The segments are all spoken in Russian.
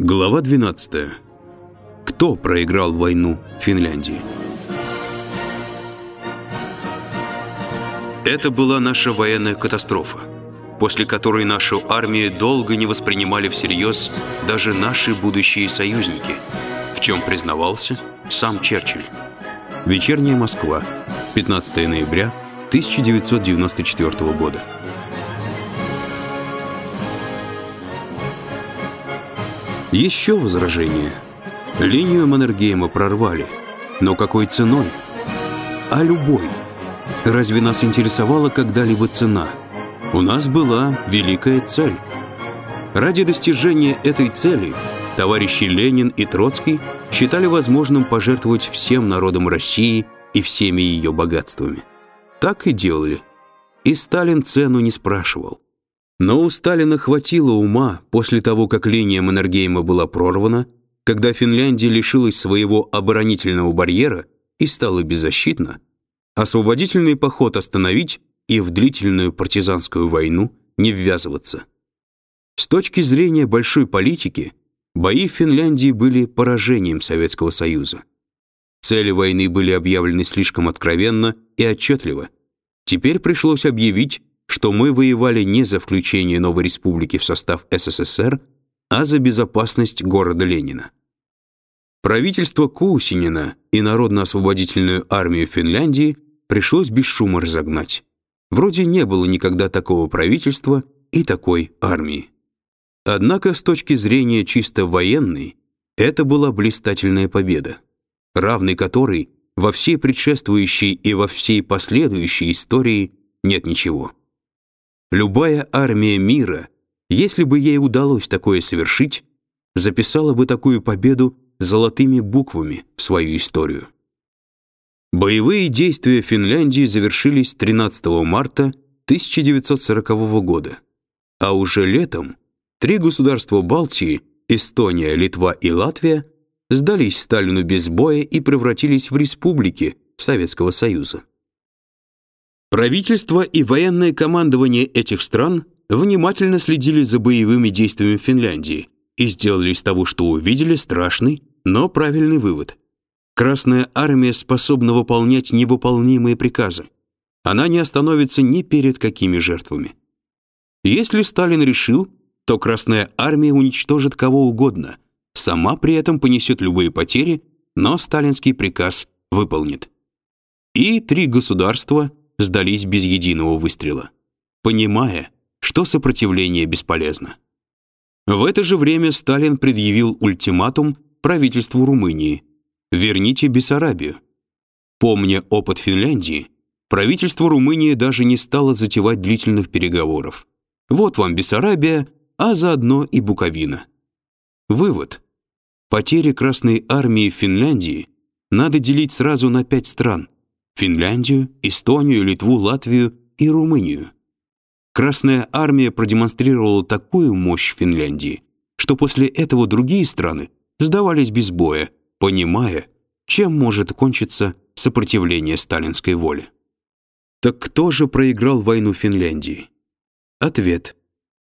Глава 12. Кто проиграл войну в Финляндии? Это была наша военная катастрофа, после которой нашу армию долго не воспринимали всерьез даже наши будущие союзники, в чем признавался сам Черчилль. Вечерняя Москва, 15 ноября 1994 года. Еще возражение. Линию Маннергейма прорвали. Но какой ценой? А любой. Разве нас интересовала когда-либо цена? У нас была великая цель. Ради достижения этой цели товарищи Ленин и Троцкий считали возможным пожертвовать всем народом России и всеми ее богатствами. Так и делали. И Сталин цену не спрашивал. Но у Сталина хватило ума после того, как линия Маннергейма была прорвана, когда Финляндия лишилась своего оборонительного барьера и стала беззащитна, освободительный поход остановить и в длительную партизанскую войну не ввязываться. С точки зрения большой политики, бои в Финляндии были поражением Советского Союза. Цели войны были объявлены слишком откровенно и отчетливо. Теперь пришлось объявить, что мы воевали не за включение новой республики в состав СССР, а за безопасность города Ленина. Правительство Кусинина и Народно-освободительную армию Финляндии пришлось без шума разогнать. Вроде не было никогда такого правительства и такой армии. Однако с точки зрения чисто военной, это была блистательная победа, равной которой во всей предшествующей и во всей последующей истории нет ничего. Любая армия мира, если бы ей удалось такое совершить, записала бы такую победу золотыми буквами в свою историю. Боевые действия Финляндии завершились 13 марта 1940 года, а уже летом три государства Балтии Эстония, Литва и Латвия сдались Сталину без боя и превратились в республики Советского Союза. Правительство и военное командование этих стран внимательно следили за боевыми действиями Финляндии и сделали из того, что увидели, страшный, но правильный вывод. Красная армия способна выполнять невыполнимые приказы. Она не остановится ни перед какими жертвами. Если Сталин решил, то Красная армия уничтожит кого угодно, сама при этом понесет любые потери, но сталинский приказ выполнит. И три государства сдались без единого выстрела, понимая, что сопротивление бесполезно. В это же время Сталин предъявил ультиматум правительству Румынии: верните Бессарабию. Помня опыт Финляндии, правительство Румынии даже не стало затевать длительных переговоров. Вот вам Бессарабия, а заодно и Буковина. Вывод: потери Красной армии в Финляндии надо делить сразу на пять стран: Финляндию, Эстонию, Литву, Латвию и Румынию. Красная армия продемонстрировала такую мощь Финляндии, что после этого другие страны сдавались без боя, понимая, чем может кончиться сопротивление сталинской воле. Так кто же проиграл войну Финляндии? Ответ.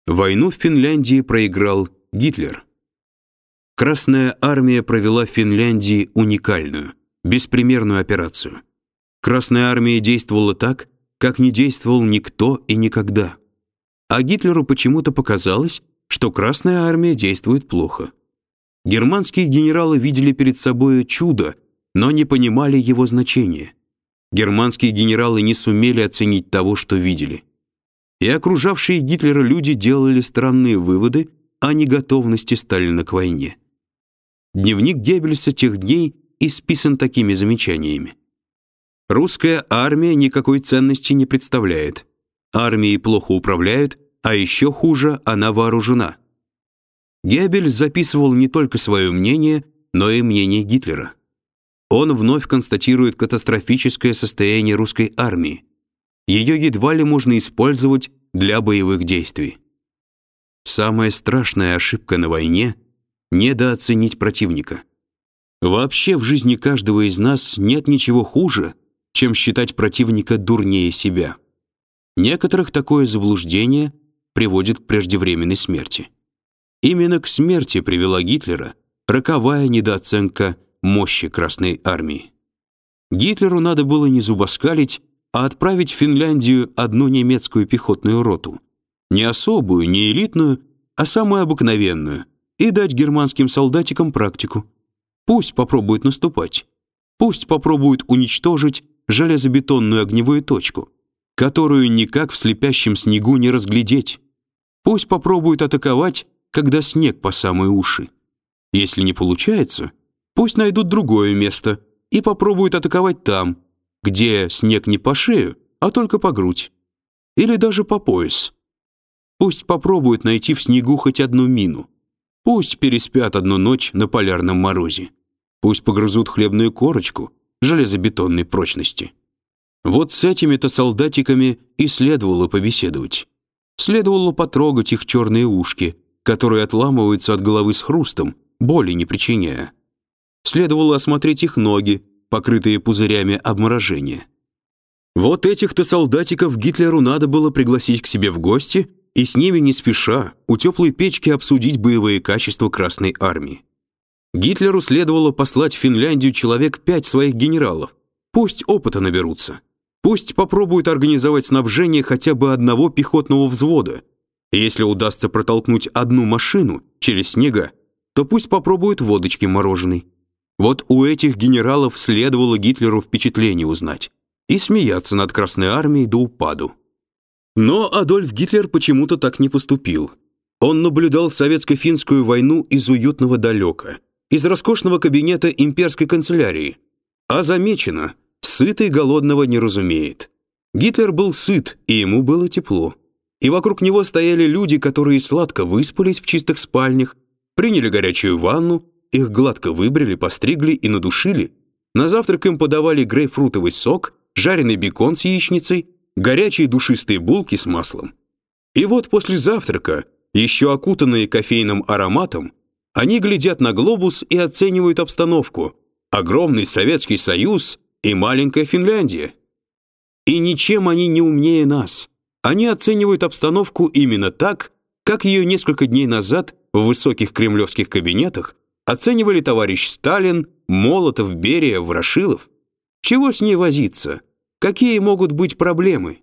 Войну в Финляндии проиграл Гитлер. Красная армия провела в Финляндии уникальную, беспримерную операцию. Красная армия действовала так, как не действовал никто и никогда. А Гитлеру почему-то показалось, что Красная армия действует плохо. Германские генералы видели перед собой чудо, но не понимали его значения. Германские генералы не сумели оценить того, что видели. И окружавшие Гитлера люди делали странные выводы о неготовности Сталина к войне. Дневник Геббельса тех дней исписан такими замечаниями. Русская армия никакой ценности не представляет. Армией плохо управляют, а еще хуже, она вооружена. Геббельс записывал не только свое мнение, но и мнение Гитлера. Он вновь констатирует катастрофическое состояние русской армии. Ее едва ли можно использовать для боевых действий. Самая страшная ошибка на войне недооценить противника. Вообще в жизни каждого из нас нет ничего хуже, чем считать противника дурнее себя. Некоторых такое заблуждение приводит к преждевременной смерти. Именно к смерти привела Гитлера роковая недооценка мощи Красной армии. Гитлеру надо было не зубоскалить, а отправить в Финляндию одну немецкую пехотную роту. Не особую, не элитную, а самую обыкновенную, и дать германским солдатикам практику. Пусть попробуют наступать. Пусть попробуют уничтожить железобетонную огневую точку, которую никак в слепящем снегу не разглядеть. Пусть попробуют атаковать, когда снег по самые уши. Если не получается, пусть найдут другое место и попробуют атаковать там, где снег не по шею, а только по грудь. Или даже по пояс. Пусть попробуют найти в снегу хоть одну мину. Пусть переспят одну ночь на полярном морозе. Пусть погрызут хлебную корочку железобетонной прочности. Вот с этими-то солдатиками и следовало побеседовать. Следовало потрогать их черные ушки, которые отламываются от головы с хрустом, боли не причиняя. Следовало осмотреть их ноги, покрытые пузырями обморожения. Вот этих-то солдатиков Гитлеру надо было пригласить к себе в гости и с ними не спеша у теплой печки обсудить боевые качества Красной армии. Гитлеру следовало послать в Финляндию человек пять своих генералов. Пусть опыта наберутся. Пусть попробуют организовать снабжение хотя бы одного пехотного взвода. Если удастся протолкнуть одну машину через снега, то пусть попробуют водочки мороженой. Вот у этих генералов следовало Гитлеру впечатление узнать и смеяться над Красной армией до упаду. Но Адольф Гитлер почему-то так не поступил. Он наблюдал советско-финскую войну из уютного далека, из роскошного кабинета имперской канцелярии. А замечено, сытый голодного не разумеет. Гитлер был сыт, и ему было тепло. И вокруг него стояли люди, которые сладко выспались в чистых спальнях, приняли горячую ванну, их гладко выбрили, постригли и надушили. На завтрак им подавали грейпфрутовый сок, жареный бекон с яичницей, горячие душистые булки с маслом. И вот после завтрака, еще окутанные кофейным ароматом, они глядят на глобус и оценивают обстановку. Огромный Советский Союз и маленькая Финляндия. И ничем они не умнее нас. Они оценивают обстановку именно так, как ее несколько дней назад в высоких кремлевских кабинетах оценивали товарищ Сталин, Молотов, Берия, Ворошилов. Чего с ней возиться? Какие могут быть проблемы?